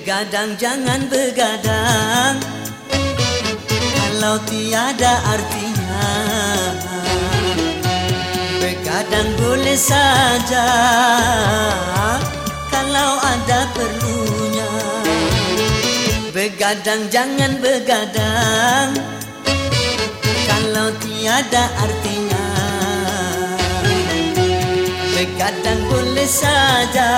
Begadang jangan begadang. Kalau tiada artinya Begadang boleh saja. Kalau ada perlunya Begadang jangan begadang. Kalau tiada artinya Begadang boleh saja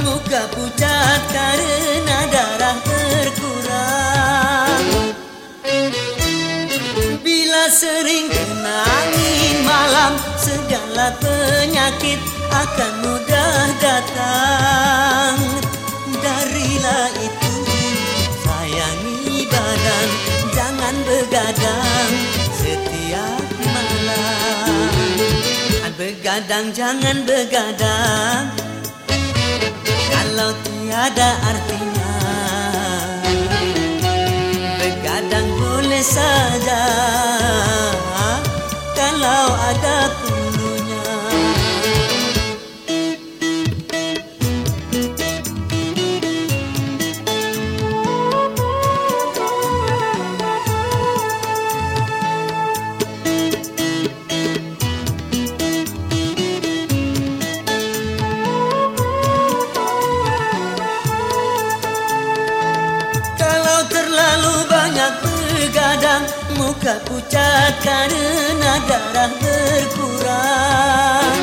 Muka pucat karena darah terkurang Bila sering kena angin malam Segala penyakit akan mudah datang. Darilah itu sayangi badan Jangan begadang setiap Begadang jangan begadang tiada artinya. Begadang boleh saja Pucat karena darah berkurang.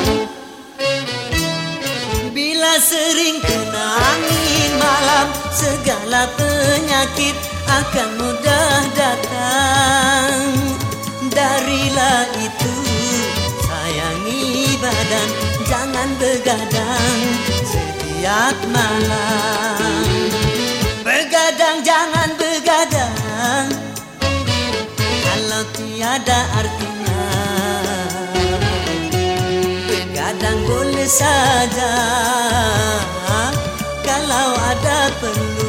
Bila sering kena angin malam Segala penyakit akan mudah datang. Darilah itu sayangi badan Jangan begadang setiap malam tiada artinya. Begadang boleh saja Kalau ada perlu